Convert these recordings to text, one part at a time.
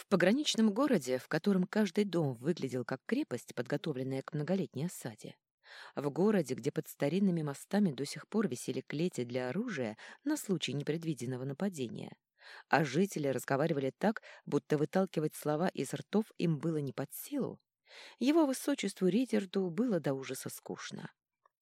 В пограничном городе, в котором каждый дом выглядел как крепость, подготовленная к многолетней осаде, в городе, где под старинными мостами до сих пор висели клети для оружия на случай непредвиденного нападения, а жители разговаривали так, будто выталкивать слова из ртов им было не под силу, его высочеству Ридерду было до ужаса скучно.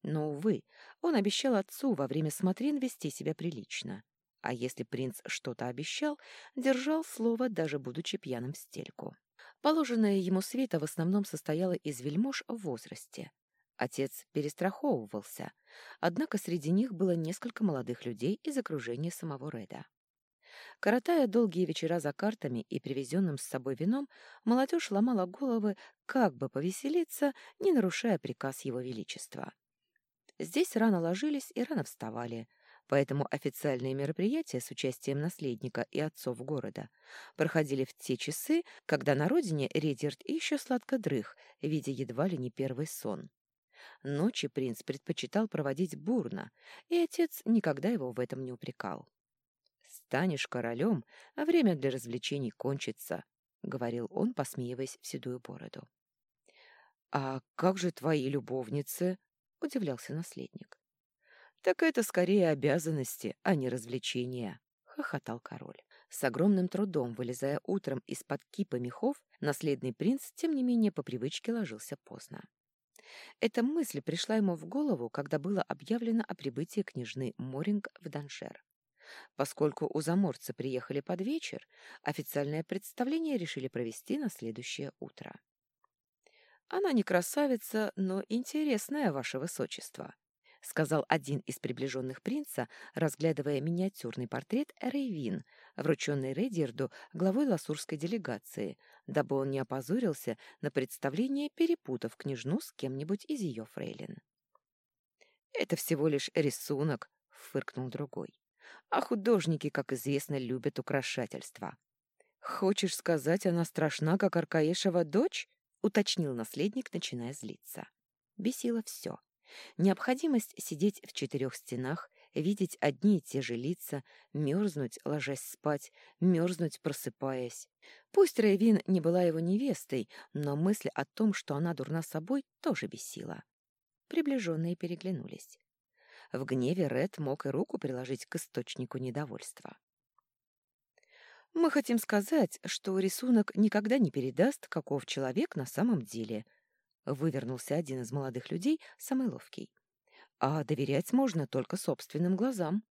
Но, увы, он обещал отцу во время смотрин вести себя прилично. А если принц что-то обещал, держал слово, даже будучи пьяным в стельку. Положенная ему света в основном состояла из вельмож в возрасте. Отец перестраховывался, однако среди них было несколько молодых людей из окружения самого Реда. Коротая долгие вечера за картами и привезенным с собой вином, молодежь ломала головы, как бы повеселиться, не нарушая приказ его величества. Здесь рано ложились и рано вставали, поэтому официальные мероприятия с участием наследника и отцов города проходили в те часы, когда на родине Редерт еще сладко дрых, видя едва ли не первый сон. Ночи принц предпочитал проводить бурно, и отец никогда его в этом не упрекал. «Станешь королем, а время для развлечений кончится», — говорил он, посмеиваясь в седую бороду. «А как же твои любовницы?» — удивлялся наследник. «Так это скорее обязанности, а не развлечения», — хохотал король. С огромным трудом, вылезая утром из-под кипа мехов, наследный принц, тем не менее, по привычке ложился поздно. Эта мысль пришла ему в голову, когда было объявлено о прибытии княжны Моринг в Даншер. Поскольку у заморца приехали под вечер, официальное представление решили провести на следующее утро. «Она не красавица, но интересная, ваше высочество», — сказал один из приближенных принца, разглядывая миниатюрный портрет Рейвин, врученный Рейдерду главой ласурской делегации, дабы он не опозорился на представление, перепутав княжну с кем-нибудь из ее фрейлин. «Это всего лишь рисунок», — фыркнул другой. «А художники, как известно, любят украшательства». «Хочешь сказать, она страшна, как Аркаешева дочь?» — уточнил наследник, начиная злиться. Бесило все. Необходимость сидеть в четырех стенах, видеть одни и те же лица, мерзнуть, ложась спать, мерзнуть, просыпаясь. Пусть Рейвин не была его невестой, но мысль о том, что она дурна собой, тоже бесила. Приближенные переглянулись. В гневе Ред мог и руку приложить к источнику недовольства. Мы хотим сказать, что рисунок никогда не передаст, каков человек на самом деле. Вывернулся один из молодых людей, самый ловкий. А доверять можно только собственным глазам.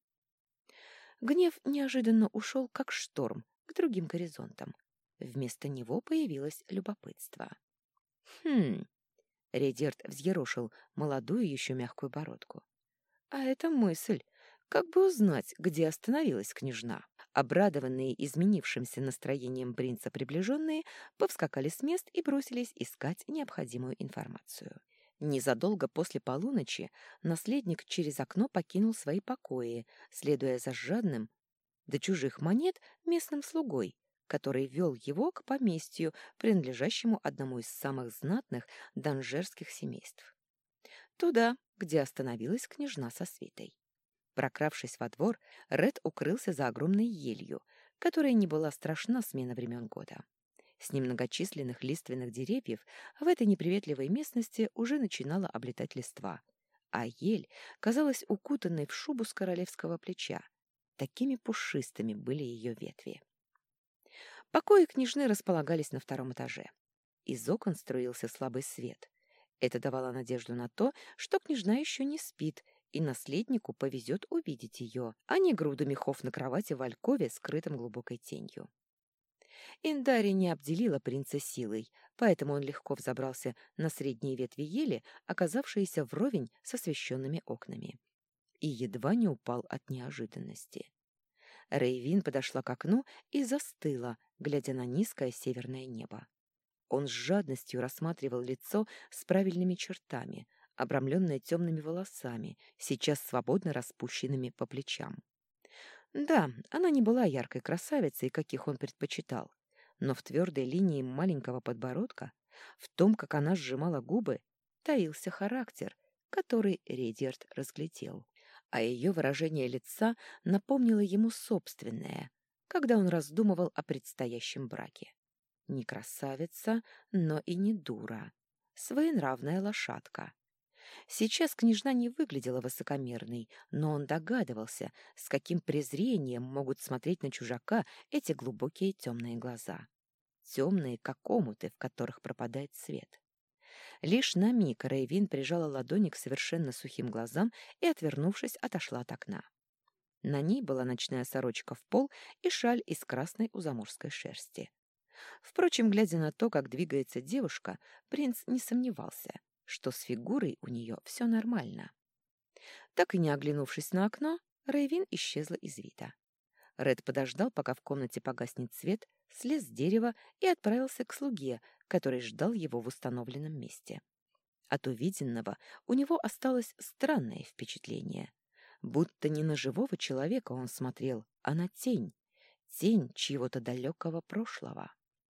Гнев неожиданно ушел, как шторм, к другим горизонтам. Вместо него появилось любопытство. «Хм...» — Редерт взъерошил молодую еще мягкую бородку. «А это мысль. Как бы узнать, где остановилась княжна?» Обрадованные изменившимся настроением принца приближенные повскакали с мест и бросились искать необходимую информацию. Незадолго после полуночи наследник через окно покинул свои покои, следуя за жадным до чужих монет местным слугой, который вел его к поместью, принадлежащему одному из самых знатных данжерских семейств. Туда, где остановилась княжна со свитой. Прокравшись во двор, Ред укрылся за огромной елью, которая не была страшна смена времен года. С немногочисленных лиственных деревьев в этой неприветливой местности уже начинала облетать листва, а ель казалась укутанной в шубу с королевского плеча. Такими пушистыми были ее ветви. Покои княжны располагались на втором этаже. Из окон струился слабый свет. Это давало надежду на то, что княжна еще не спит и наследнику повезет увидеть ее, а не груду мехов на кровати в алькове, скрытом глубокой тенью. Индари не обделила принца силой, поэтому он легко взобрался на средние ветви ели, оказавшиеся вровень с освещенными окнами. И едва не упал от неожиданности. Рейвин подошла к окну и застыла, глядя на низкое северное небо. Он с жадностью рассматривал лицо с правильными чертами, обрамленная темными волосами, сейчас свободно распущенными по плечам. Да, она не была яркой красавицей, каких он предпочитал, но в твердой линии маленького подбородка, в том, как она сжимала губы, таился характер, который Редерт разглядел. А ее выражение лица напомнило ему собственное, когда он раздумывал о предстоящем браке. Не красавица, но и не дура. Своенравная лошадка. Сейчас княжна не выглядела высокомерной, но он догадывался, с каким презрением могут смотреть на чужака эти глубокие темные глаза. Темные, как омуты, в которых пропадает свет. Лишь на миг Рейвин прижала ладони к совершенно сухим глазам и, отвернувшись, отошла от окна. На ней была ночная сорочка в пол и шаль из красной узамурской шерсти. Впрочем, глядя на то, как двигается девушка, принц не сомневался, что с фигурой у нее все нормально. Так и не оглянувшись на окно, Рейвин исчезла из вида. Ред подождал, пока в комнате погаснет свет, слез с дерева и отправился к слуге, который ждал его в установленном месте. От увиденного у него осталось странное впечатление. Будто не на живого человека он смотрел, а на тень. Тень чьего-то далекого прошлого.